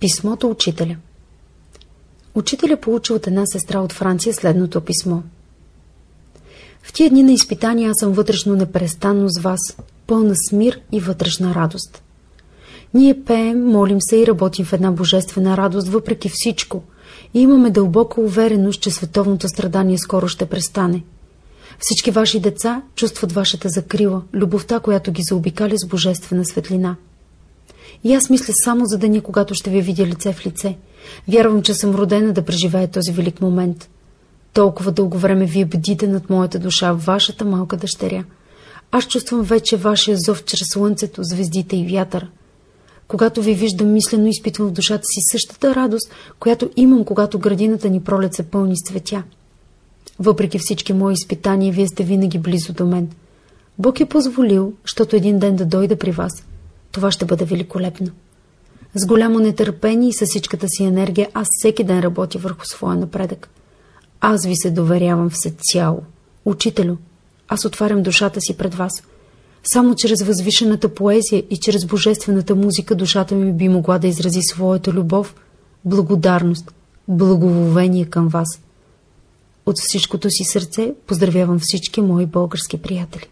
Писмото учителя Учителя получи от една сестра от Франция следното писмо. В тия дни на изпитания аз съм вътрешно непрестанно с вас, пълна с мир и вътрешна радост. Ние пеем, молим се и работим в една божествена радост въпреки всичко и имаме дълбока увереност, че световното страдание скоро ще престане. Всички ваши деца чувстват вашата закрила, любовта, която ги заобикаля с божествена светлина. И аз мисля само за деня, когато ще ви видя лице в лице. Вярвам, че съм родена да преживея този велик момент. Толкова дълго време вие бдите над моята душа, вашата малка дъщеря. Аз чувствам вече вашия зов чрез слънцето, звездите и вятъра. Когато ви виждам мислено, изпитвам в душата си същата радост, която имам, когато градината ни пролет се пълни с цветя. Въпреки всички мои изпитания, вие сте винаги близо до мен. Бог е позволил, защото един ден да дойда при вас. Това ще бъде великолепно. С голямо нетърпение и с всичката си енергия аз всеки ден работя върху своя напредък. Аз ви се доверявам всецяло. Учителю, аз отварям душата си пред вас. Само чрез възвишената поезия и чрез божествената музика душата ми би могла да изрази своята любов, благодарност, благоволение към вас. От всичкото си сърце поздравявам всички мои български приятели.